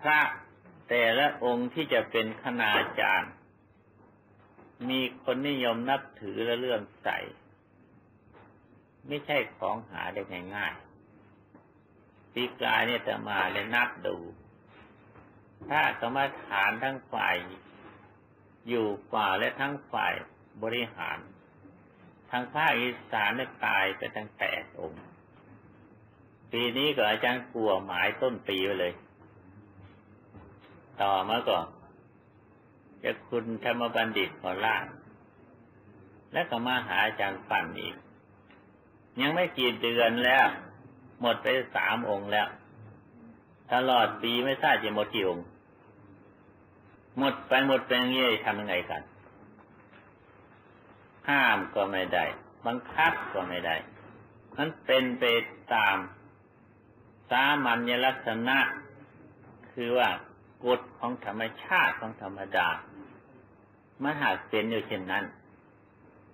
พระแต่ละองค์ที่จะเป็นคณาจารย์ มีคนนิยมนับถือและเลื่อมใส ไม่ใช่ของหาได้ง่ายๆปีกายเนี่ยจะมาเลยนับดู ถ้ากรรมฐานทั้งฝ่าย อยู่ฝ่าและทั้งฝ่ายบริหาร ทางภาคอีสานเนี่ยตายไปตั้งแปดองค์ ปีนี้ก็อาจารย์กลัวหมายต้นปีไปเลย ต่อมาก่อนจะคุณธรรมบัณฑิตขอล่าง และก็มาหาอาจารย์ปั่นอีก ยังไม่กี่เดือนแล้ว หมดไปสามองค์แล้ว ตลอดปีไม่ทราบจะหมดกี่องค์หมดไปหมดไปอย่างนี้ทำยังไงกัน ห้ามก็ไม่ได้บังคับก็ไม่ได้มันเป็นไปตามสามัญลักษณะ คือว่า กฎของธรรมชาติของธรรมดา มันหากเป็นอยู่เช่นนั้น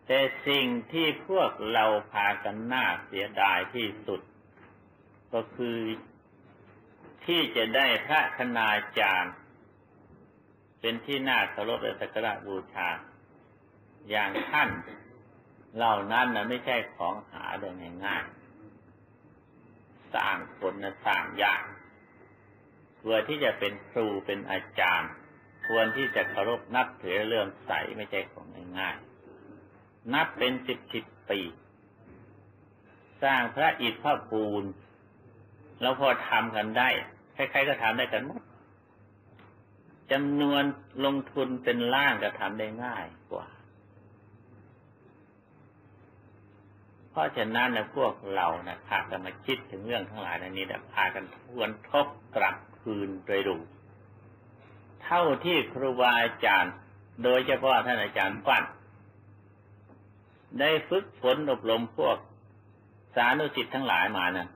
แต่สิ่งที่พวกเราพากันน่าเสียดายที่สุด ก็คือที่จะได้พระคณาจารย์ เป็นที่น่าเคารพและสักการะบูชา อย่างท่าน เหล่านั้นนะไม่ใช่ของหาได้ง่ายๆสร้างคนนะสร้างยาก ควรที่จะเป็นครูเป็นอาจารย์ ควรที่จะเคารพนับถือเลื่อมใสไม่ใช่ของง่ายๆนับเป็นสิบสิบปี สร้างพระอิฐพระปูนเราพอทำกันได้ใครๆก็ทำได้กันหมดจำนวนลงทุนเป็นล้านก็ทำได้ง่ายกว่า เพราะฉะนั้นนะพวกเรานะพากันมาคิดถึงเรื่องทั้งหลายในนี้นะพากันทวนทบกลับ คืนโดยรู้เท่าที่ครูบาอาจารย์ โดยเฉพาะท่านอาจารย์ปั้นได้ฝึกฝนอบรมพวกสานุสิตทั้งหลายมานะ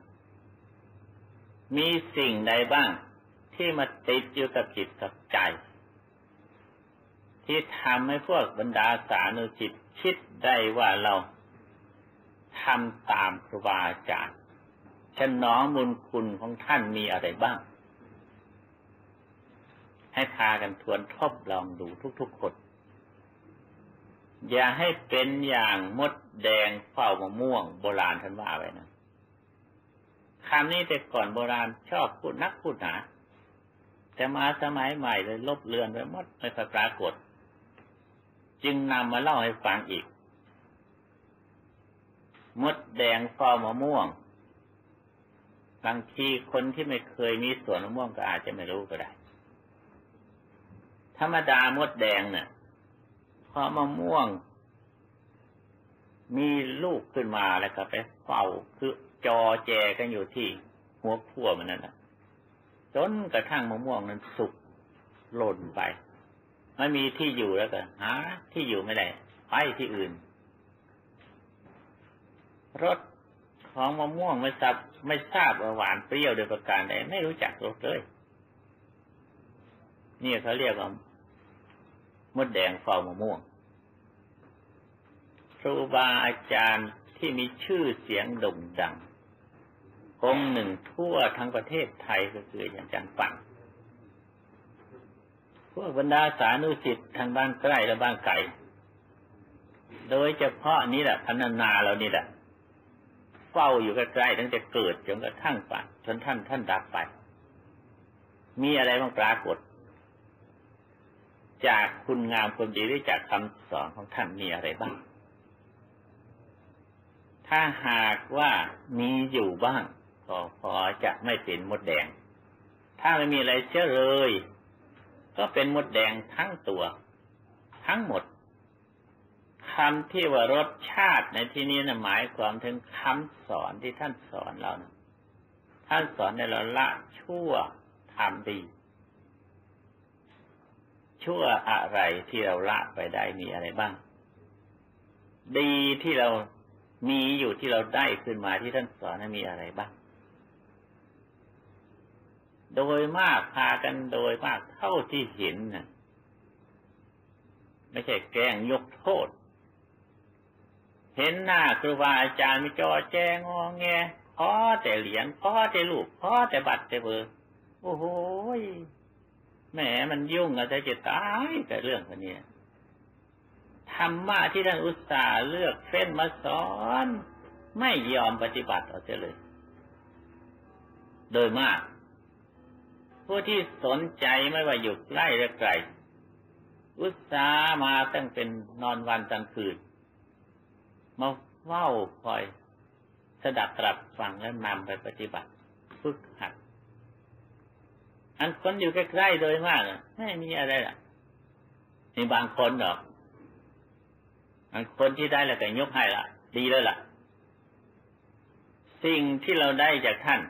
มีสิ่งใดบ้างที่มาติดอยู่กับจิตกับใจ ที่ทำให้พวกบรรดาสานุสิตคิดได้ว่าเราทำตามครูบาอาจารย์ฉัน้องมุลคุณของท่านมีอะไรบ้าง ให้พากันทวนทบลองดูทุกๆคนอย่าให้เป็นอย่างมดแดงเฝ้ามะม่วง โบราณท่านว่าไว้นะคำนี้แต่ก่อนโบราณชอบพูดนักพูดหนาแต่มาสมัยใหม่เลยลบเลือนไปหมดไม่ปรากฏ จึงนำมาเล่าให้ฟังอีก มดแดงเฝ้ามะม่วงบางทีคนที่ไม่เคยมีสวนมะม่วงก็อาจจะไม่รู้ก็ได้ รรมดามดแดงเนี่ยพอมะม่วง มีลูกขึ้นมาแล้วก็ไปเฝ้าคือจอแจกันอยู่ที่หัวพัวมันนั่นแหละจนกระทั่งมะม่วงนั้นสุกหล่นไปไม่มีที่อยู่แล้วก็หาที่อยู่ไม่ได้ไปที่อื่น รสของมะม่วงไม่ทราบไม่ทราบว่าหวานเปรี้ยวโดยประการใดไม่รู้จักรสเลยนี่เขาเรียกว่า มดแดงเฝ้ามะม่วงครูบาอาจารย์ที่มีชื่อเสียงโด่งดังองค์หนึ่งทั่วทั้งประเทศไทยก็คืออาจารย์ปังพวกบรรดาสานุสิตทางบ้านใกล้และบ้านไกลโดยเฉพาะนี้แหละพันนาเรานี่แหละเฝ้าอยู่ใกล้ๆตั้งแต่เกิดจนกระทั่งปัจจนท่านท่านดับไป มีอะไรบ้างปรากฏ จากคุณงามความดีหรือจากคำสอนของท่านมีอะไรบ้าง ถ้าหากว่ามีอยู่บ้างก็พอจะไม่เป็นมดแดง ถ้าไม่มีอะไรเชื่อเลย ก็เป็นมดแดงทั้งตัว ทั้งหมดคำที่ว่ารสชาติในที่นี้นะหมายความถึงคำสอนที่ท่านสอนเรานะท่านสอนให้เราละชั่วทำดี ชั่วอะไรที่เราละไปได้มีอะไรบ้าง ดีที่เรามีอยู่ที่เราได้ขึ้นมาที่ท่านสอนมีอะไรบ้าง โดยมากพากันโดยมากเท่าที่เห็นนะไม่ใช่แกล้งยกโทษ เห็นหน้าครูบาอาจารย์มีจอแจงงอแงพอแต่เหรียญพอแต่ลูกพอแต่บัตรแต่เบอร์โอ้โห แหมมันยุ่งอะจะจะตายแต่เรื่องคนนี้ธรรมะที่ท่านอุตส่าห์เลือกเฟ้นมาสอน ไม่ยอมปฏิบัติเอาเสียเลย โดยมาก ผู้ที่สนใจไม่ว่าอยู่ใกล้หรือไกลอุตส่าห์มาตั้งเป็นนอนวันกลางคืนมาเฝ้าคอยสดับตรับฟังและนำไปปฏิบัติ ฝึกหัด อันคนอยู่ใกล้ๆโดยมากไม่มีอะไรล่ะมีบางคนหรอกอันคนที่ได้แล้วก็ยกให้ละดีแล้วล่ะ สิ่งที่เราได้จากท่าน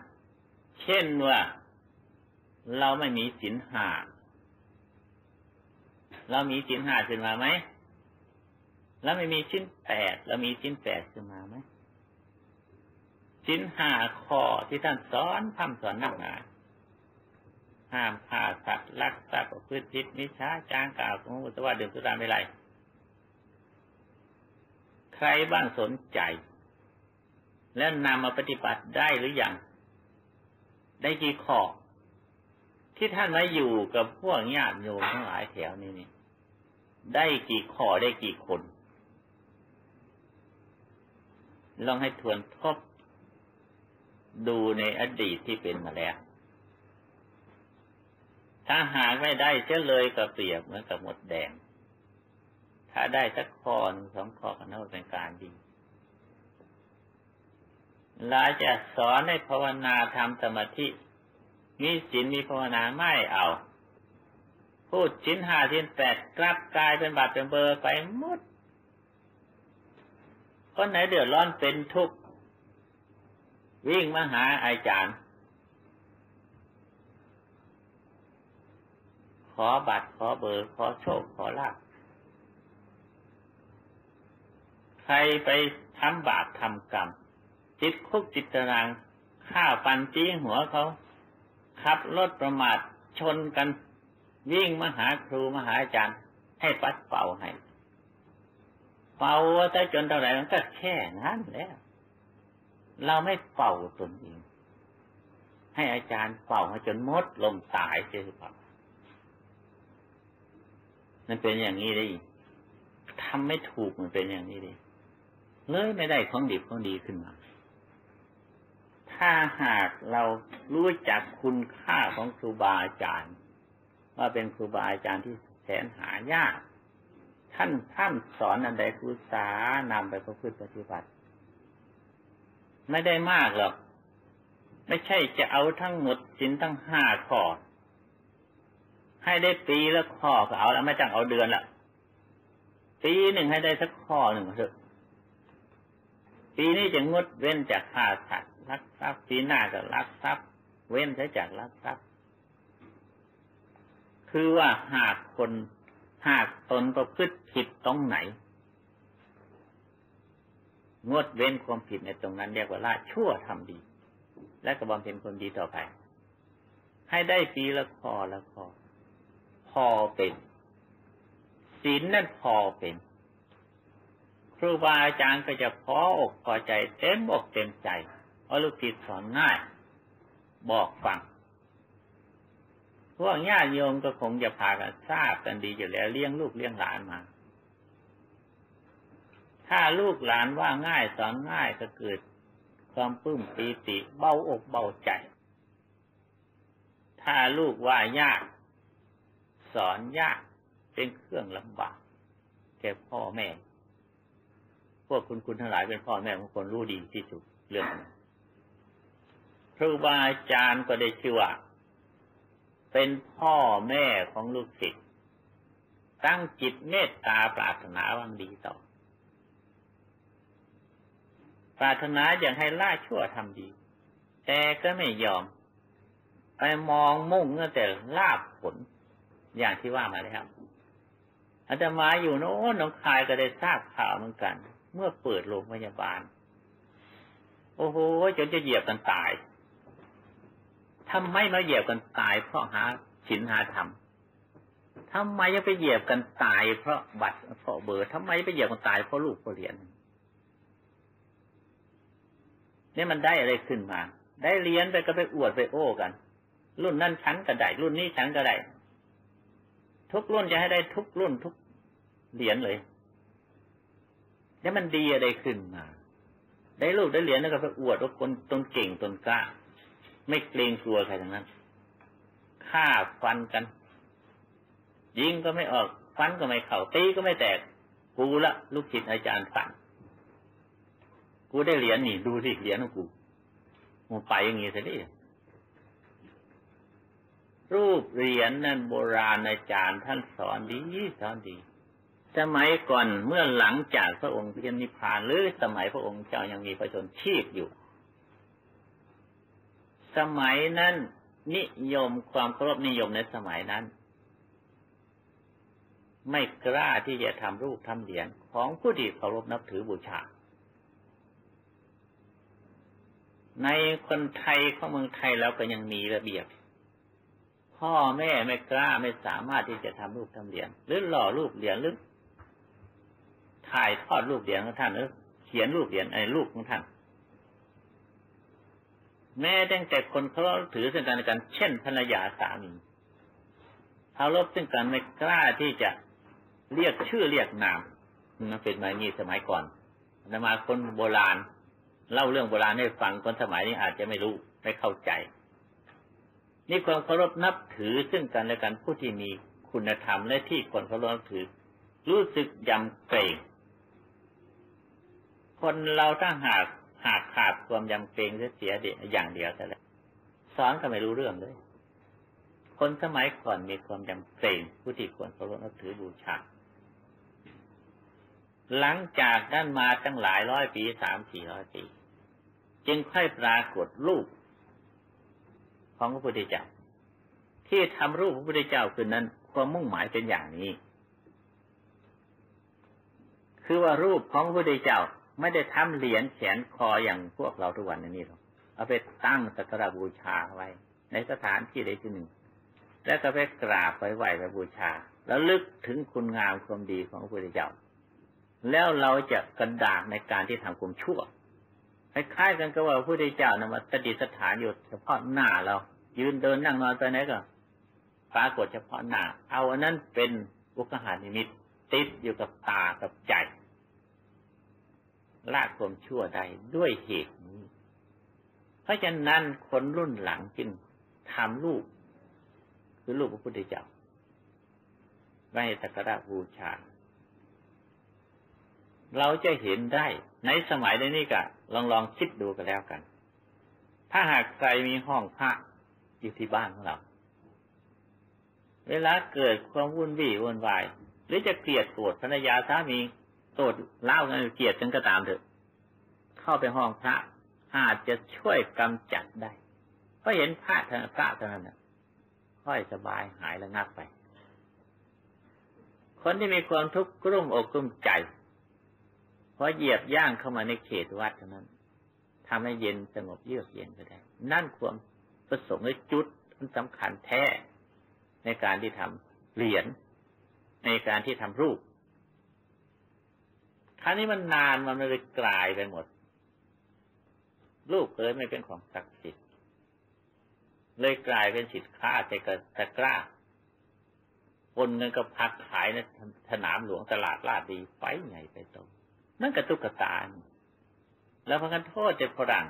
เช่นว่า เราไม่มีสินห้าเรามีสินห้าขึ้นมาไหมแล้วไม่มีชิ้นแปดเรามีชิ้นแปดขึ้นมาไหมชิ้นห้าข้อที่ท่านสอนทำสอนนักหนา ห้ามฆ่าสัตว์ลักทรัพย์ประพฤติผิดมิจฉาจางกล่าวของอุตวาดื่มสุราไม่ไรใครบ้างสนใจ แล้วนำมาปฏิบัติได้หรือยัง ได้กี่ข้อที่ท่านมาอยู่กับพวกญาติโยมทั้งหลายแถวนี้นี่ได้กี่ข้อได้กี่คน ลองให้ทวนทบดูในอดีตที่เป็นมาแล้ว ถ้าหากไม่ได้เช่เลยก็เปรียบเหมือนกับหมดแดง ถ้าได้สักข้อหนึ่งสองข้อก็น่าเป็นการดีลาจะสอนให้ภาวนาทำสมาธิมีศีลมีภาวนาไม่เอา พูดชิ้นห้าชิ้นแปดกลับกลายเป็นบาดเป็นเบอร์ไปหมดคนไหนเดือดร้อนเป็นทุกข์วิ่งมาหาอาจารย์ ขอบัตรขอเบอร์ขอโชคขอลาภใครไปทำบาปทำกรรมจิตคุกจิตตารางฆ่าฟันจี้หัวเขาขับรถประมาทชนกันวิ่งมาหาครูมาหาอาจารย์ ให้ปัดเป่าให้ เป่าแต่จนเท่าไหร่มันก็แค่นั้นแล้ว เราไม่เป่าตนเองให้อาจารย์เป่าให้จนมดลมตายเสียหรือเปล่า มันเป็นอย่างนี้ด้ทำไม่ถูกมันเป็นอย่างนี้เลยเลยไม่ได้ของดีของดีขึ้นมา ถ้าหากเรารู้จักคุณค่าของครูบาอาจารย์ ว่าเป็นครูบาอาจารย์ที่แสนหายาก ท่านท่านสอนอันใดครูสานำไปประพฤติปฏิบัติ ไม่ได้มากหรอก ไม่ใช่จะเอาทั้งหมดสินทั้งห้าข้อ ให้ได้ปีละข้อก็เอาแล้วไม่จังเอาเดือนละปีหนึ่งให้ได้สักข้อหนึ่งเถอะปีนี้จะงดเว้นจากฆ่าสัตว์รักทรัพย์ปีหน้าก็รักทรัพย์ เว้นจากรักทรัพย์ คือว่าหากคนหากตนประพฤติผิดตรงไหน งดเว้นความผิดในตรงนั้นเรียกว่าละชั่วทำดี และกระบำเพ็ญคนดีต่อไป ให้ได้ปีละคอละคอ พอเป็นศีลนั่นพอเป็นครูบาอาจารย์ก็จะพออกพอใจเต็มอกเต็มใจเอาลูกศิษย์สอนง่าย บอกฟังพวกญาติโยมก็คงจะพากันทราบกันดีอยู่แล้วเลี้ยงลูกเลี้ยงหลานมา ถ้าลูกหลานว่าง่ายสอนง่ายก็เกิด ความปลื้มปีติเบาอกเบาใจ ถ้าลูกว่ายาก สอนยากเป็นเครื่องลำบากแก่พ่อแม่ พวกคุณคุณทั้งหลายเป็นพ่อแม่ของคนรู้ดีที่สุดเรื่องนี้ครูบาอาจารย์ก็ได้ชื่อว่าเป็นพ่อแม่ของลูกศิษย์ตั้งจิตเมตตาปรารถนาวังดีต่อ ปรารถนาอย่างให้ล่าชั่วทำดี แต่ก็ไม่ยอม ไปมองมุ่งแต่ลาบผล อย่างที่ว่ามาเลยครับอาจจะมาอยู่โน้นน้องคายก็ได้ทราบข่าวเหมือนกัน เมื่อเปิดโรงพยาบาล โอ้โหจนจะเหยียบกันตายทำไมมาเหยียบกันตาย เพราะหาฉินหาธรรมทำไมจะไปเหยียบกันตาย เพราะบัตรเพราะเบอร์ทำไมไปเหยียบกันตายเพราะลูกเพราะเหรียญนี่มันได้อะไรขึ้นมา ได้เรียนไปก็ไปอวดไปโอ้กัน รุ่นนั้นฉันก็ได้รุ่นนี้ฉันก็ได้ ทุกรุ่นจะให้ได้ทุกรุ่นทุกเหรียญเลย แล้วมันดีอะไรขึ้นมา ได้ลูกได้เหรียญแล้วก็ไปอวดว่าคนตนเก่งตนกล้า ไม่เกรงกลัวใครทั้งนั้นฆ่าฟันกัน ยิงก็ไม่ออกฟันก็ไม่เข่าตีก็ไม่แตก กูละลูกศิษย์อาจารย์ฝันกูได้เหรียญนี่ดูสิเหรียญของกูมันไปอย่างงี้สิดิ รูปเหรียญนั่นโบราณอาจารย์ท่านสอนดีสอนดี สมัยก่อนเมื่อหลังจากพระองค์เพียรนิพพานหรือสมัยพระองค์เจ้ายังมีประชนชีพอยู่ สมัยนั้นนิยมความเคารพนิยมในสมัยนั้น ไม่กล้าที่จะทำรูปทำเหรียญของผู้ที่เคารพนับถือบูชาในคนไทยของเมืองไทยแล้วก็ยังมีระเบียบ พ่อแม่ไม่กล้าไม่สามารถที่จะทำรูปทำเหรียญหรือหล่อรูปเหรียญหรือถ่ายทอดรูปเหรียญของท่านหรือเขียนรูปเหรียญไอ้รูปของท่าน แม้ตั้งแต่คนเขาถือซึ่งกันและกัน เช่นภรรยาสามีเขาลบซึ่งกันไม่กล้าที่จะเรียกชื่อเรียกนามมันเป็นมานี้สมัยก่อนนมาคนโบราณ เล่าเรื่องโบราณให้ฟังคนสมัยนี้อาจจะไม่รู้ไม่เข้าใจ นี่ความเคารพนับถือซึ่งกันและกันผู้ที่มีคุณธรรมและที่คนเคารพนับถือ รู้สึกยำเกรงคนเราถ้าหากหากขาดความยำเกรงเสียเดียอย่างเดียวแต่ละสอนก็ไม่รู้เรื่องเลย คนสมัยก่อนมีความยำเกรงผู้ที่ควรเคารพนับถือบูชาหลังจากนั้นมาตั้งหลายร้อยปีสามสี่ร้อยปี จึงค่อยปรากฏรูป ของพระพุทธเจ้า ที่ทำรูปพระพุทธเจ้าคือนั้น ความมุ่งหมายเป็นอย่างนี้ คือว่ารูปของพระพุทธเจ้าไม่ได้ทำเหรียญแขนคออย่างพวกเราทุกวันนี้หรอกเอาไปตั้งสักการบูชาไว้ ในสถานที่ใดที่หนึ่ง แล้วก็ไปกราบไปไหว้ไปบูชา แล้วลึกถึงคุณงามความดีของพระพุทธเจ้า แล้วเราจะกระดากในการที่ทำความชั่วคล้ายๆกันกับว่าพระพุทธเจ้านำมาสติสถานอยู่เฉพาะหน้าเรา ยืนเดินนั่งนอนไปไหนก็ปรากฏเฉพาะหน้า เอาอันนั้นเป็นอุกหานิมิตติดอยู่กับตากับใจละความชั่วได้ด้วยเหตุนี้ เพราะฉะนั้นคนรุ่นหลังจึงทำลูกคือลูกพระพุทธเจ้าไว้สักการะบูชา เราจะเห็นได้ในสมัยนี้ก็ลองลองคิดดูกันแล้วกัน ถ้าหากใครมีห้องพระ อยู่ที่บ้านของเรา เวลาเกิดความวุ่นวี่วุ่นวาย หรือจะเกลียดโกรธภรรยาสามีโตดเล่ากันเกลียดกันก็ตามเถอะ เข้าไปห้องพระอาจจะช่วยกำจัดได้เพราะเห็นพระท่านพระเท่านั้นค่อยสบายหายระงับไป คนที่มีความทุกข์กลุ้มอกกลุ้มใจพอเหยียบย่างเข้ามาในเขตวัดเท่านั้นทำให้เย็นสงบเยือกเย็นก็ได้ นั่นความ ประสงค์ในจุดที่สำคัญแท้ในการที่ทำเหรียญในการที่ทำรูปคราวนี้มันนานมันเลยกลายไปหมดลูกเลยไม่เป็นของศักดิ์สิทธิ์เลยกลายเป็นสิทธิ์ค่าแต่กระตะกล้าคนเงินก็พักขายในสนามหลวงตลาดลาดดีไฟใหญ่ไปตรงนั่นกระตุกกระตาแล้วพักันโทษเจ็บฝรั่ง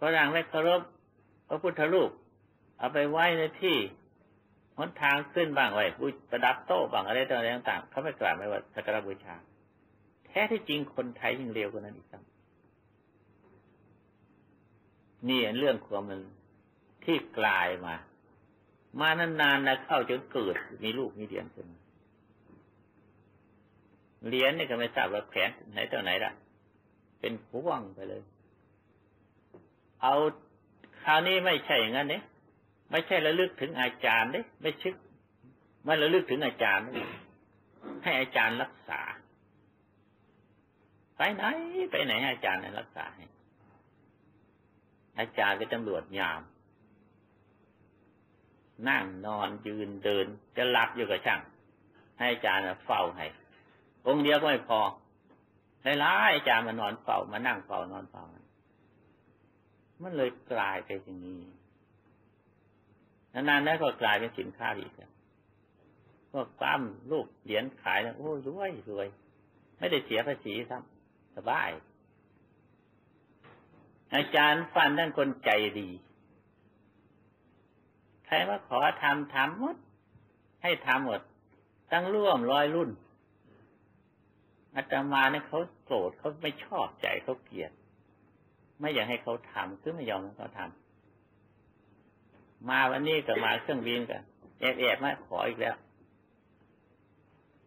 ฝรั่งไม่เคารพ พระพุทธรูป เอาไปไว้ในที่หนทางขึ้นบ้างไว้ประดับโต๊ะบ้างอะไรต่างๆเขาไม่กล่าวไม่ว่าสักการบูชา แท้ที่จริงคนไทยยังเร็วกว่านั้นอีกครับนี่เรื่องความมันที่กลายมา มานานๆนะเข้าจนเกิดมีลูกมีเหรียญขึ้นเหรียญนี่ก็ไม่ทราบว่าแขนไหนต่อไหนละเป็นพวงไปเลย เอา คราวนี้ไม่ใช่อย่างนั้นเนี่ยไม่ใช่ระลึกถึงอาจารย์เด้ไม่ชึกไม่ระลึกถึงอาจารย์ ให้อาจารย์รักษา ไปไหน ไปไหนอาจารย์รักษาให้อาจารย์เป็นตำรวจยาม นั่งนอนยืนเดิน จะหลับอยู่กับช่าง ให้อาจารย์เฝ้าให้องค์เดียวก็ไม่พอหลายๆอาจารย์มานอนเฝ้ามานั่งเฝ้านอนเฝ้า มันเลยกลายไปอย่างนี้นานๆนั้นก็กลายเป็นสินค้าอีกพวกปั้มลูกเหรียญขายแล้วโอ้ยรวยรวย ไม่ได้เสียภาษีครับสบาย อาจารย์ฟันท่านคนใจดี ใครว่าขอทำทำหมด ให้ทำหมด ตั้งร่วมร้อยรุ่นอาตมาเนี่ยเขาโกรธเขาไม่ชอบใจเขาเกลียด ไม่อยากให้เขาทำคือไม่ยอมให้เขาทำมาวันนี้ก็มาเครื่องบินกันแอบแอบมาขออีกแล้ว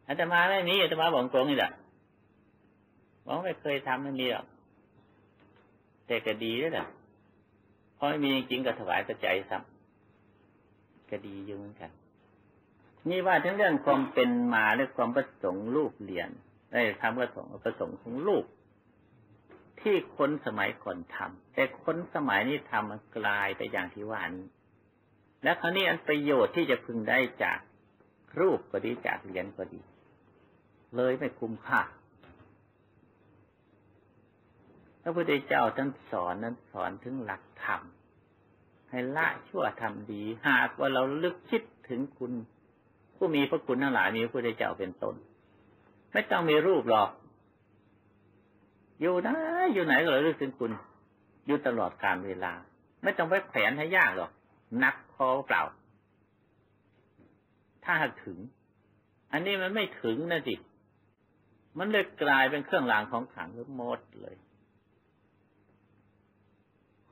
อาตมาไม่มีอาตมาบอกตรงนี่แหละบอกไม่เคยทำไม่มีหรอกแต่ก็ดีด้วยแหละเพราะไม่มีจริงก็ถวายปัจจัยซ้ำก็ดีอยู่เหมือนกันนี่ว่าทั้งเรื่องความเป็นมาและความประสงค์ลูกเรียนได้ทำประสงค์ประสงค์ของลูก ที่คนสมัยก่อนทำแต่คนสมัยนี้ทำมันกลายไปอย่างที่ว่านี้ และคราวนี้อันประโยชน์ที่จะพึงได้จากรูปก็ดีจากเหรียญก็ดี เลยไม่คุ้มค่าพระพุทธเจ้าท่านสอนนั้นสอนถึงหลักธรรมให้ละชั่วทำดี หากว่าเราลึกคิดถึงคุณ ผู้มีพระคุณทั้งหลายมีพระพุทธเจ้าเป็นต้น ไม่ต้องมีรูปหรอก อยู่นะอยู่ไหนก็เลยลึกถึงคุณ อยู่ตลอดการเวลา ไม่ต้องไปแขวนให้ยากหรอกนักพอเปล่า ถ้าหากถึง อันนี้มันไม่ถึงนะจิมันเลยกลายเป็นเครื่องรางของขลังหรือมดเลย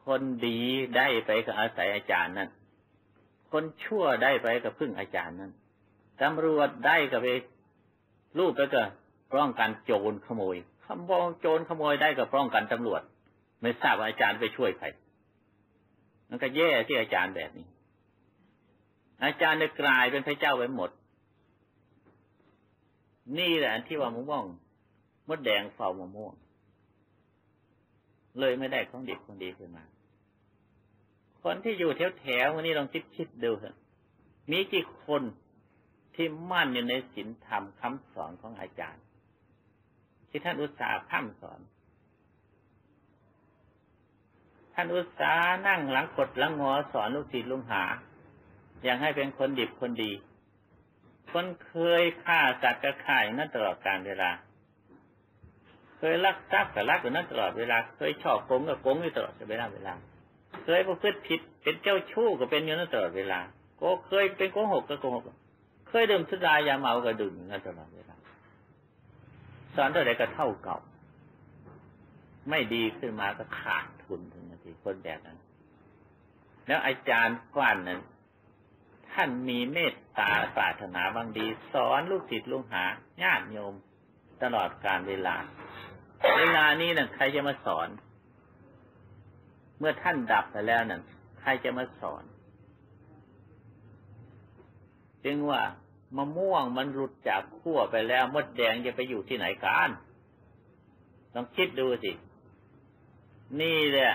คนดีได้ไปกับอาศัยอาจารย์นั่น คนชั่วได้ไปกับพึ่งอาจารย์นั่นตำรวจได้กับไปรูปไปก็ป้องกันโจรขโมย คำบอกโจรขโมยได้กับป้องกันตำรวจ ไม่ทราบว่าอาจารย์ไปช่วยใครมันก็แย่ที่อาจารย์แบบนี้ อาจารย์ได้กลายเป็นพระเจ้าไปหมด นี่แหละที่ว่ามะม่วงมดแดงเฝ้ามะม่วง เลยไม่ได้ของดีของดีขึ้นมา คนที่อยู่แถวแถววันนี้ลองคิดคิดดูเถอะมีกี่คนที่มั่นอยู่ในศีลธรรมคำสอนของอาจารย์ ที่ท่านอุตสาห์ข้ามสอน ท่านอุตสาห์นั่งหลังกดหลังงอสอนลูกศิษย์ลุงหา อย่างให้เป็นคนดิบคนดี คนเคยฆ่าสัตว์กระข่ายนั่นตลอดการเวลา เคยลักทรัพย์กับลักอยู่นั่นตลอดเวลา เคยชอบโกงกับโกงอยู่ตลอดเวลาเวลา เคยประพฤติผิดเป็นเจ้าชู้ก็เป็นอยู่นั่นตลอดเวลา ก็เคยเป็นโกหกก็โกหก เคยดื่มสุรายาเมาก็ดื่มนั่นตลอดเวลา สอนเท่าไรก็เท่าเก่า ไม่ดีขึ้นมาก็ขาดทุนถึงนาทีคนแบบนั้น แล้วอาจารย์ฟันนั้น ท่านมีเมตตาปรารถนาบางดี สอนลูกศิษย์ลูกหาญาติโยมตลอดการเวลา เวลานี้นะ่ะใครจะมาสอน เมื่อท่านดับไปแล้วนั่นใครจะมาสอน จึงว่า มะม่วงมันหลุดจากขั้วไปแล้วมดแดงจะไปอยู่ที่ไหนกันลองคิดดูสิ นี่แหละ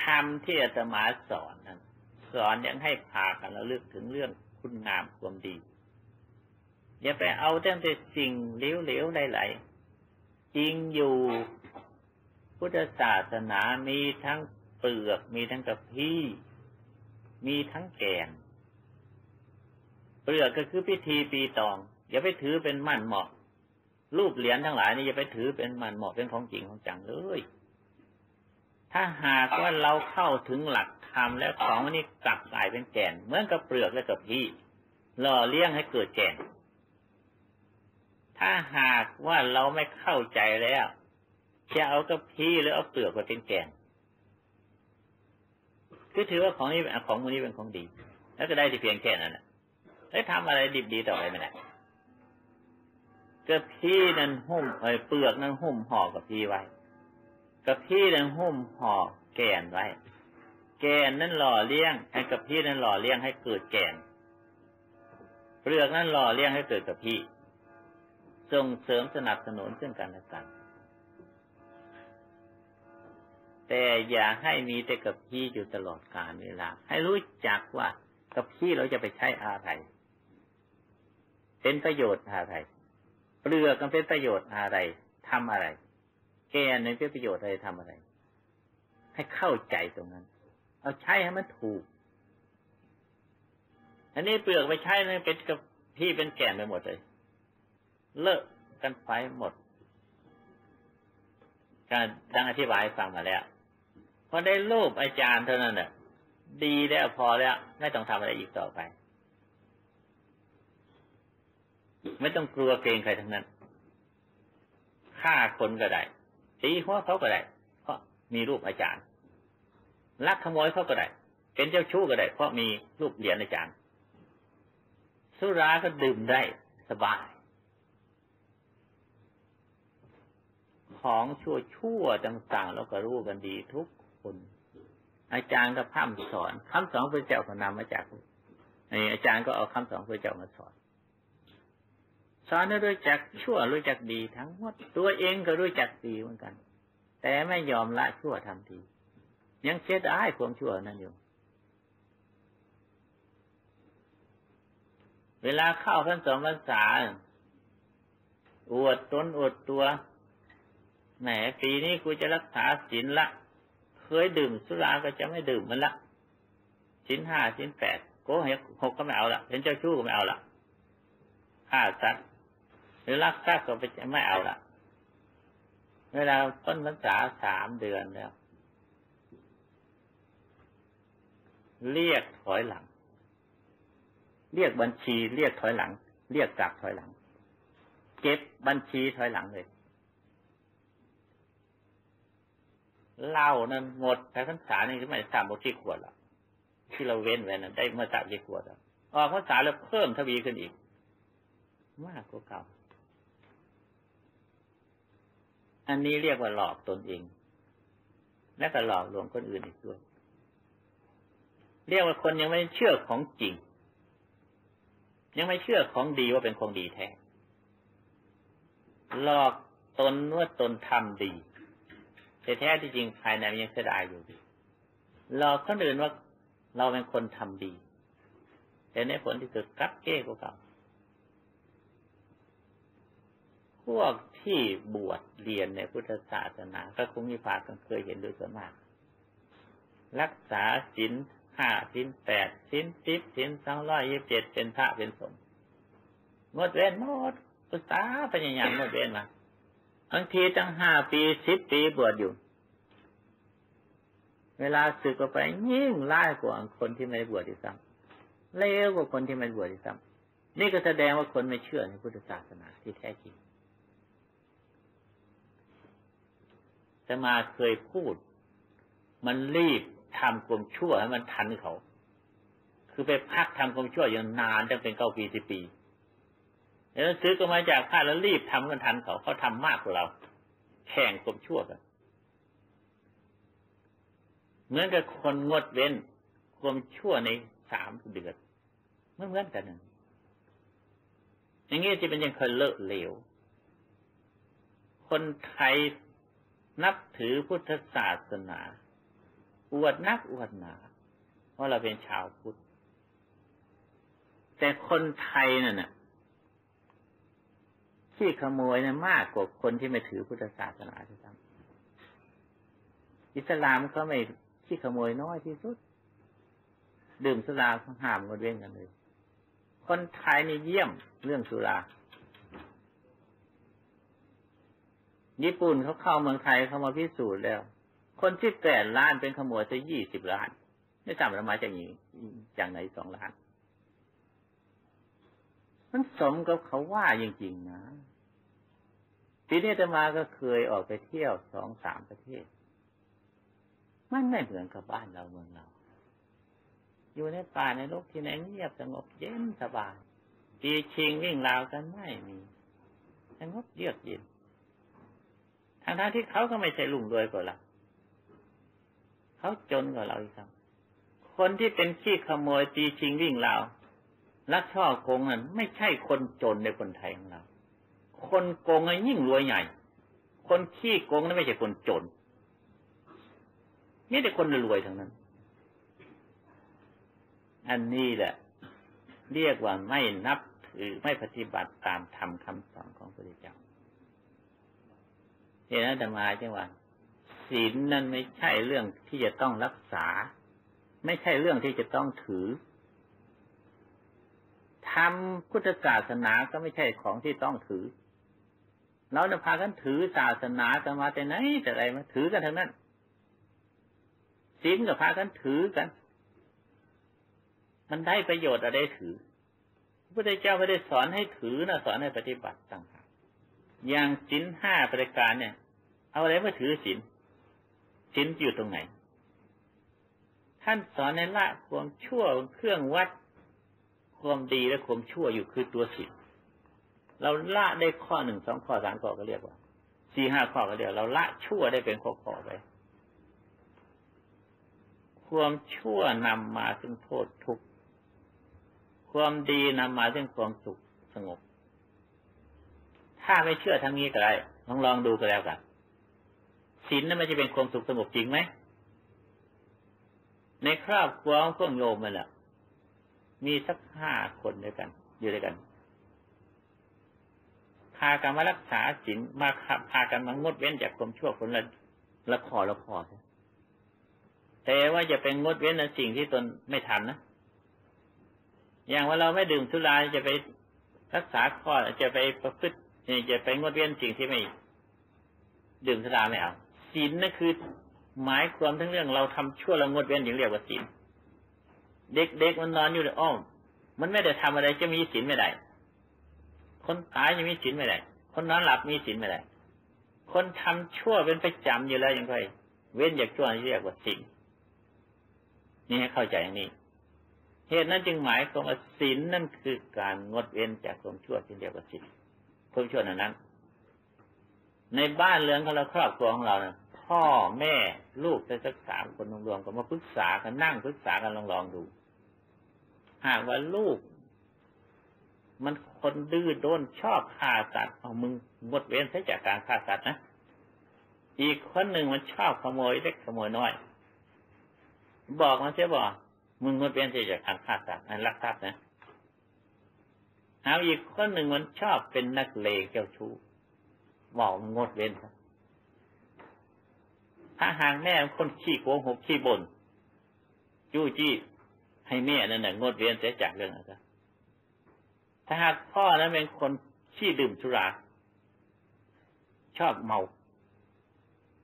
ทำที่อาตมาสอนนั้น สอนยังให้พากันระลึกถึงเรื่องคุณงามความดี อย่าไปเอาแต่สิ่งเลี้ยวๆไหลๆจริงอยู่พุทธศาสนามีทั้งเปลือก มีทั้งกระพี้ มีทั้งแกน เปลือกก็คือพิธีปีตอง อย่าไปถือเป็นมั่นเหมาะ รูปเหรียญทั้งหลายนี่อย่าไปถือเป็นมั่นเหมาะเป็นของจริงของจังเลย ถ้าหากว่าเราเข้าถึงหลักธรรมแล้วของนี้กลับกลายเป็นแกนเหมือนกับเปลือกและกับพี่หล่อเลี้ยงให้เกิดแกนถ้าหากว่าเราไม่เข้าใจแล้วจะเอากระพี้หรือเอาเปลือกมาเป็นแกนคือถือว่าของนี้ของมันนี้เป็นของดี แล้วก็ได้ที่เพียงแค่นั้นแหละ แล้วทำอะไรดีดีต่อไปไม่ได้กระพี้นั้นหุ้มเอ้เปลือกนั้นหุ้มห่อกระพี้ไว้กระพี้นั้นหุ้มห่อแกนไว้ แกนนั้นหล่อเลี้ยงไอ้กระพี้นั้นหล่อเลี้ยงให้เกิดแกนเปลือกนั้นหล่อเลี้ยงให้เกิดกระพี้ส่งเสริมสนับสนุนซึ่งกันและกัน แต่อย่าให้มีแต่กับพี่อยู่ตลอดกาลเวลา ให้รู้จักว่ากับพี่เราจะไปใช้อะไร เป็นประโยชน์อะไรเปลือกมันเป็นประโยชน์อะไรทำอะไร แกนเป็นประโยชน์อะไรทำอะไร ให้เข้าใจตรงนั้น เอาใช้ให้มันถูก อันนี้เปลือกไปใช้เนี่ยเป็นกับพี่เป็นแก่นไปหมดเลย เลิกกันไปหมดการดังอธิบายฟังมาแล้วพอได้รูปอาจารย์เท่านั้นแหละดีแล้วพอแล้วไม่ต้องทำอะไรอีกต่อไป ไม่ต้องกลัวเกรงใครทั้งนั้นฆ่าคนก็ได้ตีหัวเขาก็ได้เพราะมีรูปอาจารย์ลักขโมยเขาก็ได้ เป็นเจ้าชู้ก็ได้ เพราะมีรูปเหรียญอาจารย์ สุราก็ดื่มได้สบาย ของชั่วชั่วต่างๆเราก็รู้กันดีทุกคน อาจารย์ก็พร่ำสอนคำสอนพระเจ้าก็นำมาจากอาจารย์ก็เอาคำสอนพระเจ้ามาสอน สอนให้รู้จักชั่วรู้จักดีทั้งหมดตัวเองก็รู้จักดีเหมือนกัน แต่ไม่ยอมละชั่วทำดียังเสียดายความชั่วนั่นอยู่ เวลาเข้าพันสองพรรษาอวดตนอวดตัวแหมปีนี้กูจะรักษาศีลละ เคยดื่มสุราก็จะไม่ดื่มมันละศีลห้าศีลแปดโกหกก็ไม่เอาละเป็นเจ้าชู้ก็ไม่เอาละฆ่าสัตว์ รือรักทรัพย์ก็ไปไม่เอาละเวลาต้นพรรษาสามเดือนแล้วเรียกถอยหลัง เรียกบัญชี เรียกถอยหลัง เรียกกลับถอยหลัง เก็บบัญชีถอยหลังเลยเหล้านั้นหมดแต่พรรษานี่ไม่สามหมดที่ขวดหรอกที่เราเว้นไว้นั้นได้เมื่อสามที่ขวดแล้วออกพรรษาแล้วเพิ่มทวีขึ้นอีก มากกว่าเก่า อันนี้เรียกว่าหลอกตนเอง และก็หลอกลวงคนอื่นอีกด้วย เรียกว่าคนยังไม่เชื่อของจริง ยังไม่เชื่อของดีว่าเป็นของดีแท้ หลอกตนว่าตนทำดีแต่แท้ที่จริงภายในยังเสียดายอยู่หลอกคนอื่นว่าเราเป็นคนทำดี แต่ในผลที่สุดกลับเก้กว่าเก่าพวก ที่บวชเรียนในพุทธศาสนาก็คงมีพากันเคยเห็นโดยส่วนมาก รักษาศีลห้าศีลแปดศีลสิบศีลสองร้อยยี่สิบเจ็ดเป็นพระเป็นสงฆ์งดเว้นหมดภาษาพยายามงดเว้นมาบางทีตั้งห้าปีสิบปีบวชอยู่ เวลาสึกออกไปยิ่งร้ายกว่าคนที่ไม่บวชที่ซ้ำเลวกว่าคนที่ไม่บวชที่ซ้ำนี่ก็แสดงว่าคนไม่เชื่อในพุทธศาสนาที่แท้จริง จะมาเคยพูด มันรีบทำความชั่วให้มันทันเขา คือไปพักทำความชั่วอย่างนานตั้งเป็นเก้าปีสิบปีแล้วซื้อก็มาจากพระแล้วรีบทำกันทันเขาเขาทำมากกว่าเรา แข่งกลมชั่วกันเหมือนกับคนงดเว้นความชั่วในสามเดือนเมื่อเหมือนกันอย่างนี้จะเป็นยังคนเลอะเหลว คนไทย นับถือพุทธศาสนา อวดนักอวดหนา เพราะเราเป็นชาวพุทธ แต่คนไทยนั่นน่ะที่ขโมยเนี่ยมากกว่าคนที่ไม่ถือพุทธศาสนาที่ทำอิสลามเขาไม่ที่ขโมยน้อยที่สุด ดื่มสุราเขาห้ามงดเว้นกันเลย คนไทยนี่เยี่ยมเรื่องสุรา ญี่ปุ่นเขาเข้าเมืองไทยเขามาพิสูจน์แล้ว คนที่แปดล้านเป็นขโมยซะยี่สิบล้าน ไม่ทราบมาจากนี้จากไหนสองล้าน มันสมกับเขาว่าจริงๆนะทีนี้จะมาก็เคยออกไปเที่ยวสองสามประเทศ มันไม่เหมือนกับบ้านเราเมืองเรา อยู่ในป่าในโลกที่ไหนเงียบสงบเย็นสบายจีชิงวิ่งราวกันไม่มีสงบเยือกเย็น ทางทางที่เขาก็ไม่ใช่ลุงรวยกว่าเราเขาจนกว่าเราอีกครับ คนที่เป็นขี้ขโมยตีชิงวิ่งเราลักช่อโกงนั้นไม่ใช่คนจนในคนไทยของเรา คนโกงยิ่งรวยใหญ่ คนขี้โกงนั้นไม่ใช่คนจนนี่แต่คนรวยทั้งนั้น อันนี้แหละ เรียกว่าไม่นับถือไม่ปฏิบัติตามธรรมคำสอนของพระพุทธเจ้า เห็นไหมธรรมาจังหว่าศีลนั้นไม่ใช่เรื่องที่จะต้องรักษา ไม่ใช่เรื่องที่จะต้องถือทำพุทธศาสนาก็ไม่ใช่ของที่ต้องถือ เราเนี่ยพากันถือศาสนาจะมาแต่ไหนแต่ไรมาถือกันทั้งนั้นศีลก็พากันถือกัน มันได้ประโยชน์อะไรถือพระพุทธเจ้าไม่ได้สอนให้ถือนะสอนให้ปฏิบัติต่างหากอย่างศีลห้าประการเนี่ย เอาอะไรมาถือศีลศีลอยู่ตรงไหน ท่านสอนในละความชั่วเครื่องวัด ความดีและความชั่วอยู่คือตัวศีลเราละได้ข้อหนึ่งสองข้อสามข้อก็เรียกว่าสี่ห้าข้อก็เรียกเราละชั่วได้เป็นข้อข้อไปความชั่วนำมาซึ่งโทษทุกข์ความดีนำมาซึ่งความสุขสงบ ถ้าไม่เชื่อทางนี้ก็ได้ลองลองดูก็แล้วกัน ศีลนั้นมันจะเป็นความสุขสงบจริงไหมในครอบครัวของพวกโยมมันแหละมีสักห้าคนด้วยกัน อยู่ด้วยกันพากันมารักษาศีลมาพากันมางดเว้นจากความชั่วคนละละคอละคอแต่ว่าจะเป็นงดเว้นในสิ่งที่ตนไม่ทำนะอย่างว่าเราไม่ดื่มสุราจะไปรักษาข้อจะไปประพฤติจะไปงดเว้นสิ่งที่ไม่ ดื่มสุราไม่เอา ศีลนั่นคือ หมายความทั้งเรื่องเราทำชั่วเรางดเว้นอย่างเรียกว่าศีลเด็กๆมันนอนอยู่ในอ้อมมันไม่ได้ทำอะไรจะมีศีลไม่ได้ คนตายจะมีศีลไม่ได้ คนนอนหลับมีศีลไม่ได้ คนทำชั่วเป็นประจำอยู่แล้วยังไงเว้นจากชั่วนี่เรียกว่าศีลนี่ให้เข้าใจอย่างนี้ เหตุนั้นจึงหมายความว่าศีลนั่นคือการงดเว้นจากความชั่วที่เรียกว่าศีลความชั่วนั้น ในบ้านเรือนของเราครอบครัวของเราเนี่ย พ่อแม่ลูกไปสักสามคนรวมๆกันมาปรึกษากันนั่งปรึกษากันลองลองดู หากว่าลูก มันคนดื้อโดนชอบฆ่าสัตว์เอามึงงดเว้นใช้จากการฆ่าสัตว์นะอีกคนหนึ่งมันชอบขโมยเล็กขโมยน้อย บอกมันเสียบอกมึงงดเว้นใช้จากการฆ่าสัตว์อันลักทรัพย์นะเอาอีกคนหนึ่งมันชอบเป็นนักเลงเจ้าชู้บอกมันงดเว้น ถ้าหางแม่คนขี้โกหกขี้บ่นจู้จี้ให้แม่นั่นน่ะงดเว้นเสียจากเรื่องอะไรถ้าหากพ่อนั้นเป็นคนขี้ดื่มสุราชอบเมา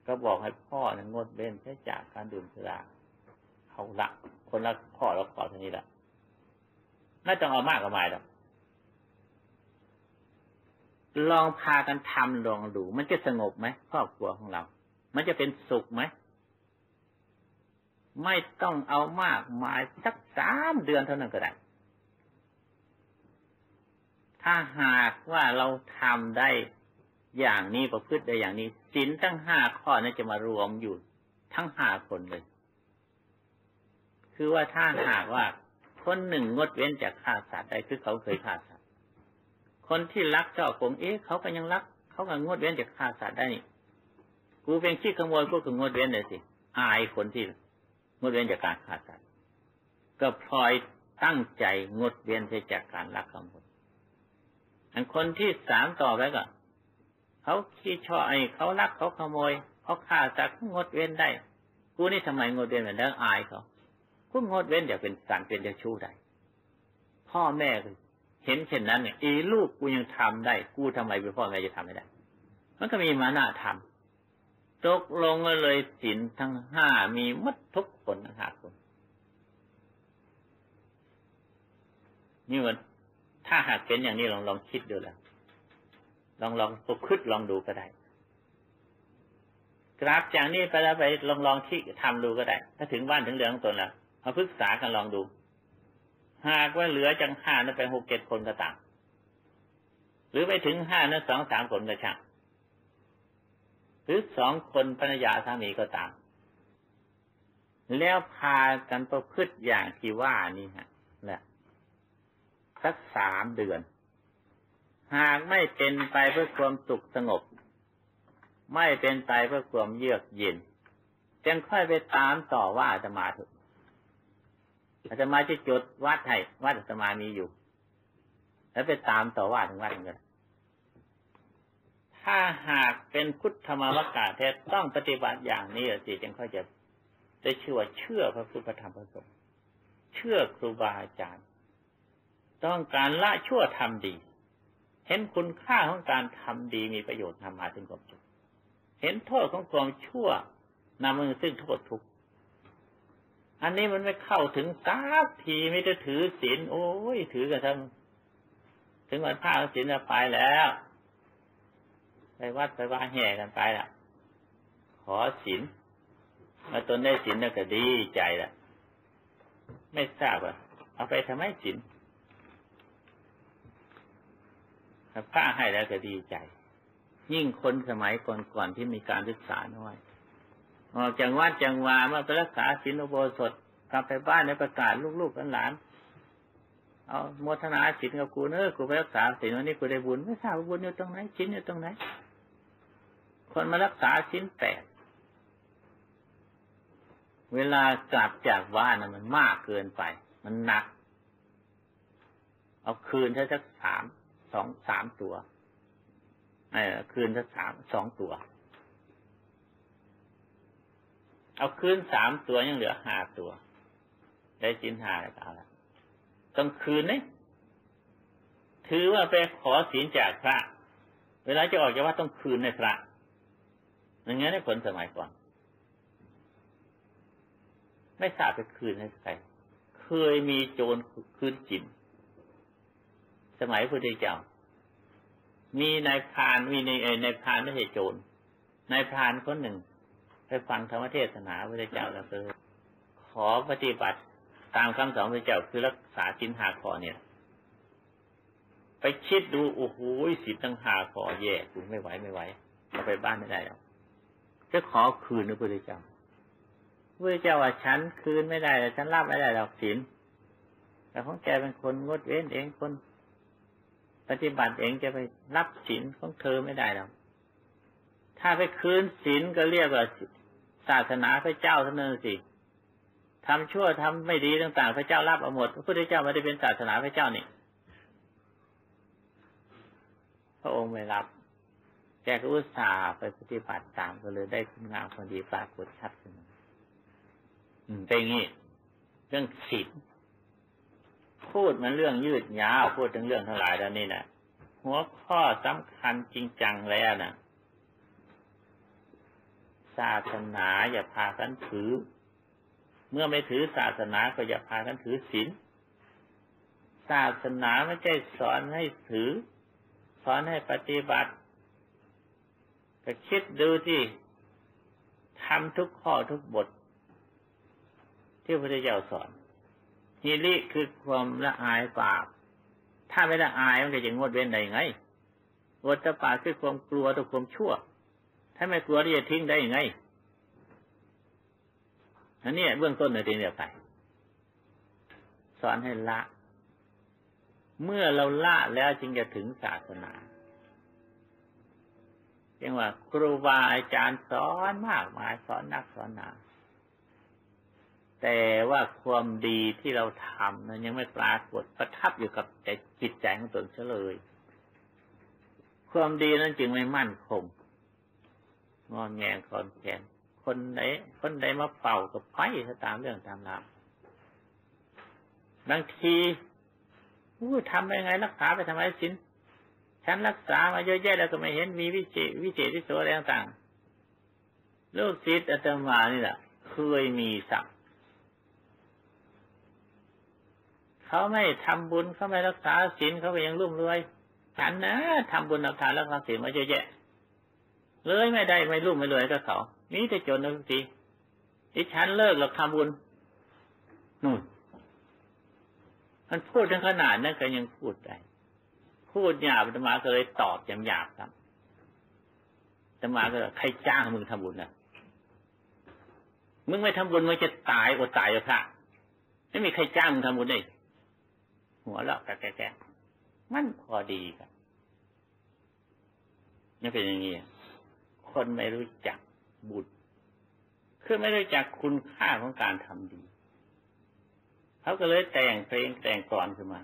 ก็บอกให้พ่อนั้นงดเว้นเสียจากการดื่มสุราเขาละคนละพ่อละพ่อเท่านี้ละน่าจะเอามากกว่าไม่หรอกลองพากันทำลองดู มันจะสงบไหมครอบครัวของเรา มันจะเป็นสุขไหม ไม่ต้องเอามากมายสักสามเดือนเท่านั้นก็ได้ ถ้าหากว่าเราทำได้อย่างนี้ประพฤติได้อย่างนี้สินทั้งห้าข้อนั้นจะมารวมอยู่ทั้งห้าคนเลย คือว่าถ้าหากว่าคนหนึ่งงดเว้นจากฆ่าสัตว์ได้คือเขาเคยฆ่าสัตว์ คนที่รักเจ้าผมเอ๊ะเขาก็ยังรัก เขาก็งดเว้นจากฆ่าสัตว์ได้นี่ กูเป็นขี้ขโมยกูก็งดเว้นเลยสิอายคนที่งดเว้นจากการฆ่าสัตว์ก็พลอยตั้งใจงดเว้นจากการลักขโมยอันคนที่สามต่อไปก็เขาขี้ช่อไอ้เขาลักเขาขโมยเขาฆ่าสัตว์งดเว้นได้ กูนี่ทำไมงดเว้นเหมือนเดิมอายเขากูงดเว้นอย่าเป็นสารเป็นเจ้าชู้ได้พ่อแม่เห็นเช่นนั้นเนี่ยอีลูกกูยังทำได้ กูทำไมเป็นพ่อแม่จะทำไม่ได้ มันก็มีมาหน้าทำ ตกลงเลยสินทั้งห้ามีมัดทุกคนทั้งห้าคนนี่มันถ้าหากเป็นอย่างนี้ลองลองคิดดูแล้วลองลองประพฤติลองดูก็ได้กราบจากนี้ไปแล้วไปลองลองที่ทำดูก็ได้ ถ้าถึงบ้านถึงเรืองตนแล้วมาปรึกษากันลองดู หากว่าเหลือจังห้านั่นไปหกเจ็ดคนก็ต่างหรือไปถึงห้านั่นสองสามคนก็ช่าง หรือสองคนภรรยาสามีก็ตาม แล้วพากันประพฤติอย่างที่ว่านี่ฮะแหละสักสามเดือน หากไม่เป็นไปเพื่อความสุขสงบ ไม่เป็นไปเพื่อความเยือกเย็นจึงค่อยไปตามต่อว่าอาตมาถอะอาตมาจะจุดวัดให้วัดอาตมามีอยู่ แล้วไปตามต่อว่าถึงวัดเงิน ถ้าหากเป็นพุทธธรรมกาแท้ต้องปฏิบัติอย่างนี้สิจึงค่อยจะได้ชื่อว่าเชื่อพระพุทธธรรมพระสงฆ์เชื่อครูบาอาจารย์ ต้องการละชั่วทำดี เห็นคุณค่าของการทำดีมีประโยชน์นำมาถึงความสุขเห็นโทษของความชั่วนำมาซึ่งโทษทุกข์อันนี้มันไม่เข้าถึงสาทีไม่ได้ถือศีลโอ้ยถือกันทั้งถึงวันพระศีลจะไปแล้ว ไปวัดไปว่าแห่กันไปล่ะ ขอศีลมาตนได้ศีลแล้วก็ดีใจล่ะ ไม่ทราบว่าเอาไปทำไมศีลพระให้แล้วก็ดีใจ ยิ่งคนสมัยก่อนๆที่มีการศึกษาน้อยออกจากวัดจังหวามาไปรักษาศีลอุโบสถกลับไปบ้านในประกาศลูกๆหลานเอาโมทนาศีลกับกูเนอะกูไปรักษาศีลวันนี้กูได้บุญไม่ทราบบุญอยู่ตรงไหนศีลอยู่ตรงไหน คนมารักษาศีลแปดเวลากลับจากบ้านนะมันมากเกินไป มันหนัก เอาคืนเท่าสักสามสองสามตัวไอ้คืนสักสามสองตัว เอาคืนสามตัวยังเหลือห้าตัว ได้จินหาแล้วเอาละต้องคืนนี่ถือว่าไปขอศีลจากพระ เวลาจะออกจากวัดต้องคืนในพระ อย่างนี้ในคนสมัยก่อน ไม่ทราบไปคืนให้ใคร เคยมีโจรคืนจินสมัยพุทธเจ้า มีนายพรานมีในนายพรานไม่ใช่โจรนายพรานคนหนึ่งไปฟังธรรมเทศนาพระเจ้าแล้วก็ขอปฏิบัติตามคำสอนพระเจ้าคือรักษาจินหาคอเนี่ย ไปคิดดูโอ้โหสิตั้งหาคอแย่กูไม่ไหวไม่ไหวเอาไปบ้านไม่ได้หรอก จะขอคืนนะพระเจ้าพระเจ้าว่าฉันคืนไม่ได้แต่ฉันรับไม่ได้หรอกศีลแต่ของแกเป็นคนงดเว้นเองคนปฏิบัติเองจะไปรับศีลของเธอไม่ได้หรอกถ้าไปคืนศีลก็เรียกว่าศาสนาพระเจ้าเท่านั้นสิทำชั่วทำไม่ดีต่างๆ พระเจ้ารับเอาหมดพระพุทธเจ้าไม่ได้เป็นศาสนาพระเจ้านี่ พระองค์ไม่รับ แกก็อุตส่าห์ไปปฏิบัติตามก็เลยได้คุณงามคนดีปรากฏชัดขึ้นมเป็นอย่างนี้เรื่องศีลพูดมันเรื่องยืดยาวพูดถึงเรื่องทั้งหลายแล้วนี่นะหัวข้อสำคัญจริงจังแล้วนะศาสนาอย่าพากันถือ เมื่อไม่ถือศาสนาก็อย่าพากันถือศีลศาสนาไม่ใช่สอนให้ถือ สอนให้ปฏิบัติ ก็คิดดูที่ทำทุกข้อทุกบท ที่พระพุทธเจ้าสอนฮิริคือความละอายบาปถ้าไม่ละอายมันจะงดเว้นได้ไงวตปาคือความกลัวต่อความชั่ว ถ้าไม่กลัวที่จะทิ้งได้ยังไงอันนี้เบื้องต้นในทีเดียวไปสอนให้ละ เมื่อเราละแล้วจึงจะถึงศาสนา เรียกว่า ครูบาอาจารย์สอนมากมายสอนนักสอนหนาแต่ว่าความดีที่เราทำนั้นยังไม่ปรากฏประทับอยู่กับใจจิตใจของตนเฉลย ความดีนั้นจึงไม่มั่นคงงอนแงงคอนแขนคนไหนคนใดมาเป่ากับไฟถ้าตามเรื่องตามราวบางทีอู้ทำไปไงรักษาไปทำไมสิน ฉันรักษามาเยอะแยะแล้วก็ไม่เห็นมีวิจิวิจิวิโสอะไรต่างๆลูกศิษย์อาตมานี่แหละเคยมีสักเขาไม่ทำบุญเขาไม่รักษาศีลเขาก็ยังรุ่มรวย ฉันนะทำบุญทำทานรักษาศีลมาเยอะแยะ เลยไม่ได้ไม่รุ่มไม่รวยก็เขานี่แต่จนนะทุกทีที่ฉันเลิกหลักทำบุญนู่นมันพูดถึงขนาดนั้นก็ยังพูดได้ พูดหยาบธรรมาก็เลยตอบยำหยาบครับธรรมาก็ใครจ้างมึงทำบุญนะมึงไม่ทำบุญมึงจะตายอดตายอพระไม่มีใครจ้างมึงทำบุญเลยหัวเราะแกแกมันพอดีครับนี่เป็นอย่างนี้คนไม่รู้จักบุญคือไม่รู้จักคุณค่าของการทำดี เขาก็เลยแต่งเพลงแต่งกรอนขึ้นมา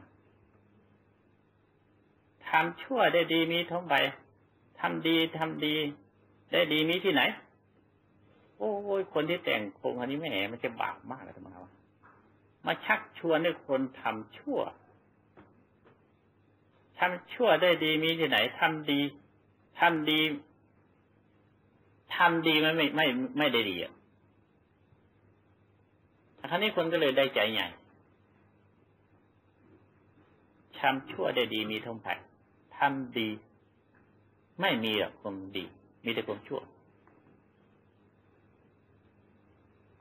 ทำชั่วได้ดีมีท้องใบทำดีทำดี ได้ดีมีที่ไหน โอ้ยคนที่แต่งโครงอันนี้ไม่แหมันจะบาปมากเลยทำไมวะมาชักชวนให้คนทำชั่วทำชั่วได้ดีมีที่ไหนทำดีทำดีทำดีมันไม่ไม่ไม่ได้ดีอะครั้นี้คนก็เลยได้ใจใหญ่ทำชั่วได้ดีมีทงไผ่ ทำดี ไม่มีหรอกความดี มีแต่ความชั่ว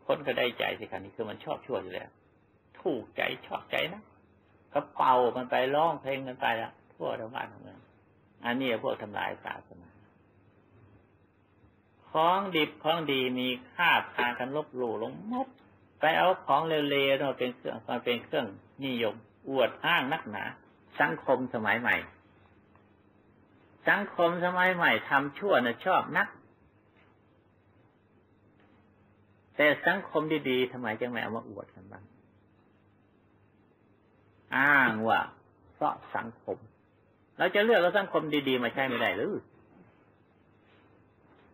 คนก็ได้ใจสิครับนี่คือมันชอบชั่วอยู่แล้ว ถูกใจชอบใจนะก็เป่ากันไปร้องเพลงกันไปละทั่วทั้งบ้านทั้งเมืองอันนี้พวกทำลายศาสนาของดิบของดีมีค่าพากันลบหลู่ลงมดไปเอาของเลวๆมาเป็นเครื่องมาเป็นเครื่องนิยม อวดอ้างนักหนา สังคมสมัยใหม่ สังคมสมัยใหม่ทำชั่วนะชอบนัก แต่สังคมดีๆทำไมจึงไม่เอามาอวดกันบ้างอ้างว่าเพราะสังคม เราจะเลือกเอาสังคมดีๆมาใช้ไม่ได้หรือ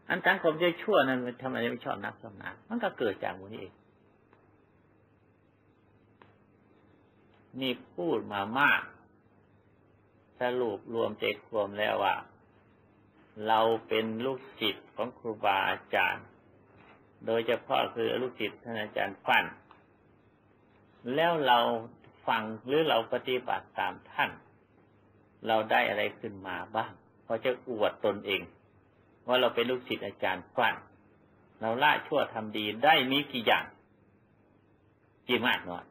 อันสังคมชั่วนั้นทำไมไม่ชอบนักสมนามันก็เกิดจากวันนี้เองนี่พูดมามาก สรุปรวมใจความแล้วว่า เราเป็นลูกศิษย์ของครูบาอาจารย์ โดยเฉพาะคือลูกศิษย์ท่านอาจารย์ฟันแล้วเราฟังหรือเราปฏิบัติตามท่าน เราได้อะไรขึ้นมาบ้างพอจะอวดตนเอง ว่าเราเป็นลูกศิษย์อาจารย์ฟันเราละชั่วทำดีได้มีกี่อย่างกี่มากน้อย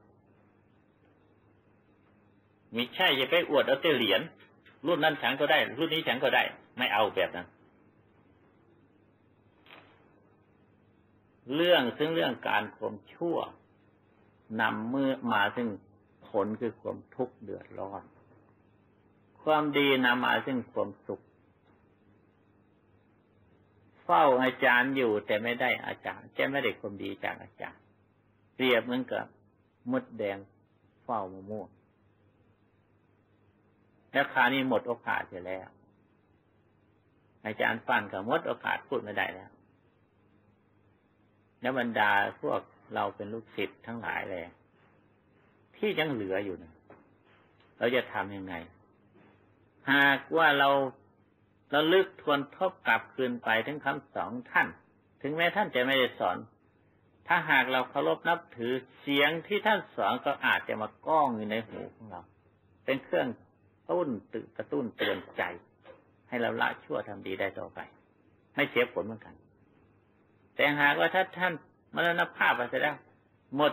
มิใช่จะไปอวดเอาแต่เหรียญรุ่นนั้นฉันก็ได้ รุ่นนี้ฉันก็ได้ ไม่เอาแบบนั้น เรื่องซึ่งเรื่องการข่มชั่วนำเมื่อมาซึ่งผลคือความทุกข์เดือดร้อน ความดีนำมาซึ่งความสุข เฝ้าอาจารย์อยู่แต่ไม่ได้อาจารย์จะไม่ได้ความดีจากอาจารย์ เปรียบเหมือนกับมดแดงเฝ้ามะม่วง แล้วคราวนี้หมดโอกาสเสียแล้ว อาจารย์ฟันกับมดโอกาสพูดไม่ได้แล้ว แล้วบรรดาพวกเราเป็นลูกศิษย์ทั้งหลายเลย ที่ยังเหลืออยู่นะเราจะทำยังไง หากว่าเราเราลึกทวนทบกลับคืนไปถึงคำสอนท่าน ถึงแม้ท่านจะไม่ได้สอน ถ้าหากเราเคารพนับถือเสียงที่ท่านสอนก็อาจจะมาก้องอยู่ในหูของเรา เป็นเครื่อง ตุ้นตึกระตุ้นเตือนใจ ให้เราละชั่วทำดีได้ต่อไป ไม่เสียผลเหมือนกัน แต่หากว่าถ้าท่านมรณภาพไปแล้วหมด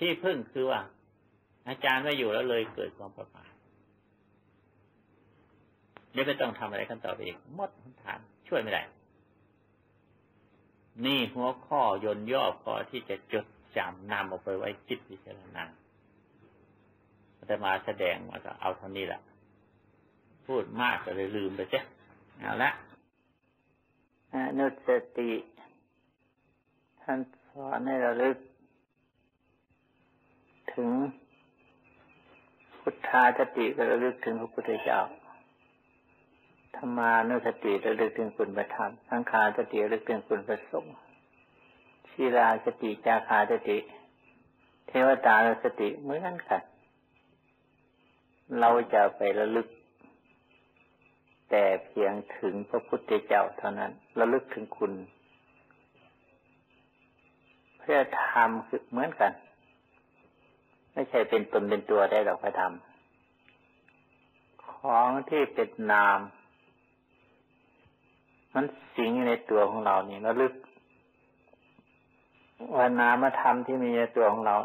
ที่พึ่งคือว่า อาจารย์ไม่อยู่แล้วเลยเกิดความประมาทเดี๋ยวไม่ต้องทำอะไรกันต่อไปอีกหมดทางช่วยไม่ได้นี่หัวข้อยนย่อพอที่จะจดจำนำออกไปไว้จิตวิจารณาแต่มาแสดงมาก็เอาเท่านี้แหละ พูดมากก็เลยลืมไปเจ้เอาละอนุสติ ท่านสอนให้เราลึก ถึง พุทธาสติก็ระลึกถึงพระพุทธเจ้าธรรมานุสติระลึกถึงคุณพระธรรมสังขารสติระลึกถึงคุณพระสงฆ์ชีราสติจาคาสติ เทวตานุสติเหมือนกันเราจะไประลึก แต่เพียงถึงพระพุทธเจ้าเท่านั้นระลึกถึงคุณ เพื่อทำคือเหมือนกัน ไม่ใช่เป็นตนเป็นตัวได้หรอกพระธรรมของที่เป็นนาม มันสิงอยู่ในตัวของเรานี่ระลึกว่านามธรรมที่มีในตัวของเรา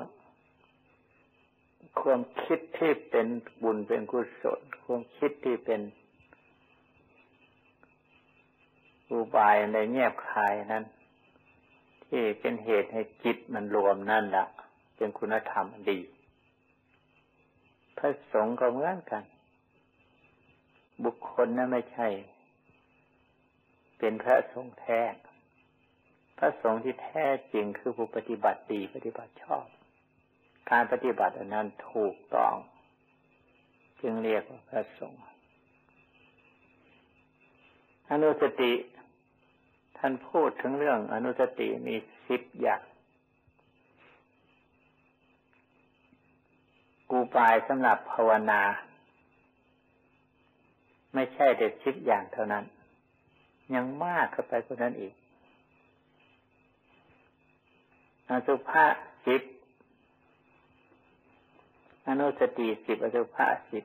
ความคิดที่เป็นบุญเป็นกุศลความคิดที่เป็น อุบายในแยบคายนั้น ที่เป็นเหตุให้จิตมันรวมนั่นแหละเป็นคุณธรรมดี พระสงฆ์ก็เหมือนกัน บุคคลนั้นไม่ใช่ เป็นพระสงฆ์แท้ พระสงฆ์ที่แท้จริงคือผู้ปฏิบัติดีปฏิบัติชอบ การปฏิบัติอันนั้นถูกต้องจึงเรียกว่าพระสงฆ์อนุสติ ท่านพูดถึงเรื่องอนุสติมีสิบอย่างกูปายสำหรับภาวนา ไม่ใช่เด็ดชิดอย่างเท่านั้น ยังมากเข้าไปกว่านั้นอีกอสุภะสิบอนุสติสิบอสุภะสิบ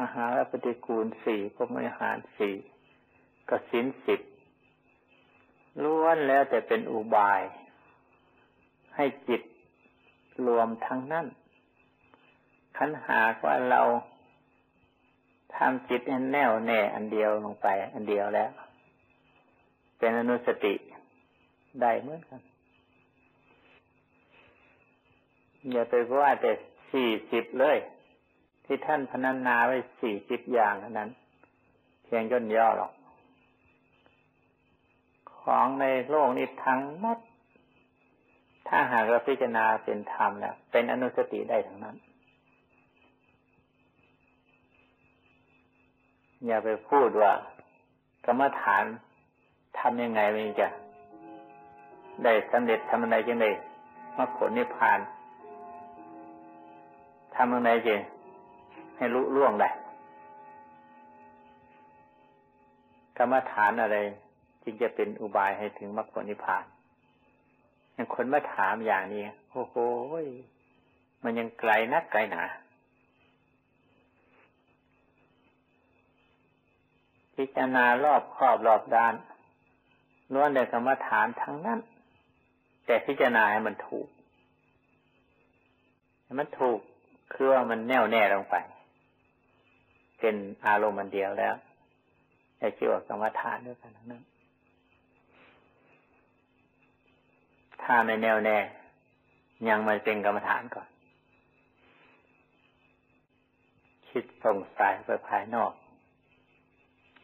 อาหารปฏิกูลสี่พรมอาหารสี่กสินสิบล้วนแล้วแต่เป็นอุบาย ให้จิตรวมทั้งนั้นขันหากว่าเราทำจิตแน่วแน่อันเดียวลงไป อันเดียวแล้ว เป็นอนุสติได้เหมือนกันอย่าไปว่าแต่สี่สิบเลย ที่ท่านพนันนาไว้สี่สิบอย่างนั้น เพียงย่นย่อหรอก ของในโลกนี้ทั้งหมด ถ้าหากเราพิจารณาเป็นธรรมแล้ว เป็นอนุสติได้ทั้งนั้น อย่าไปพูดว่ากรรมฐานทำยังไงมันจะได้สำเร็จทำอะไรจังไดมรรคผลนิพพานทำยังไงจึง ให้รู้ล่วงได้กรรมฐานอะไร จึงจะเป็นอุบายให้ถึงมรรคผลนิพพานอย่างคนมาถามอย่างนี้โอ้โหมันยังไกลนักไกลหนาพิจารณารอบครอบรอบด้านล้วนแต่กรรมฐานทั้งนั้น แต่พิจารณาให้มันถูกมันถูกคือว่ามันแน่วแน่ลงไป เป็นอารมณ์มันเดียวแล้วแต่ชื่อว่ากรรมฐานด้วยกันทั้งนั้นถ้าในแนวแน่ ยังไม่เป็นกรรมฐานก่อน คิดส่งสายไปภายนอก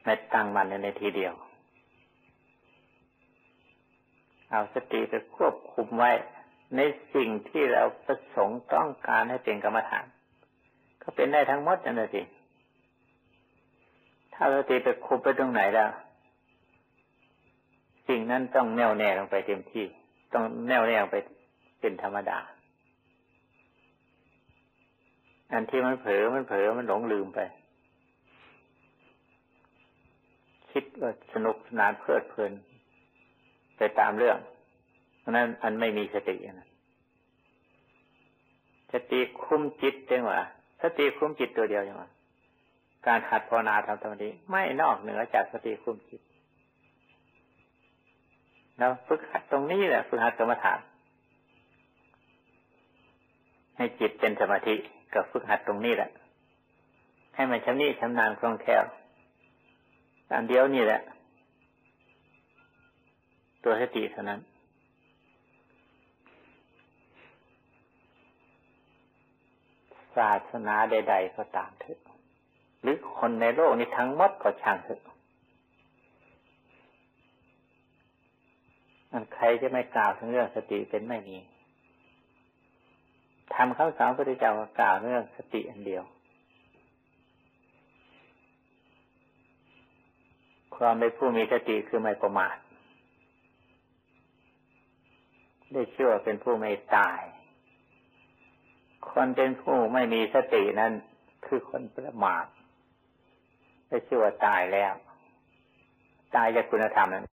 ไม่ตั้งมันในทีเดียว เอาสติไปควบคุมไว้ ในสิ่งที่เราประสงค์ต้องการให้เป็นกรรมฐาน ก็เป็นได้ทั้งหมดนั่นแหละสิ ถ้าสติไปคุมไปตรงไหนแล้วสิ่งนั้นต้องแน่วแน่ลงไปเต็มที่ ต้องแน่วแน่ลงไปเป็นธรรมดา อันที่มันเผลอมันเผลอมันหลงลืมไป คิดว่าสนุกสนานเพลิดเพลิน ไปตามเรื่องเพราะนั้นอันไม่มีสตินะสติคุมจิตจังวะสติคุมจิตตัวเดียวจังวะ การหัดภาวนาทำตรงนี้ไม่นอกเหนือจากสติคุมจิตเราฝึกหัดตรงนี้แหละฝึกหัดสมถะให้จิตเป็นสมาธิกับฝึกหัดตรงนี้แหละ ให้มันชำนิชำนาญคล่องแคล่วอันเดียวนี่แหละ ตัวสติเท่านั้นศาสนาใด ๆ ก็ตามเถอะ หรือคนในโลกนี้ทั้งหมดก็ช่างเถอะมันใครจะไม่กล่าวถึงเรื่องสติเป็นไม่มีทำข้าสาวพระเจ้ากล่าวเรื่องสติอันเดียว ความเป็นผู้มีสติคือไม่ประมาท ได้ชื่อว่าเป็นผู้ไม่ตาย คนเป็นผู้ไม่มีสตินั้นคือคนประมาท ได้ชื่อว่าตายแล้ว ตายจากคุณธรรมนั้น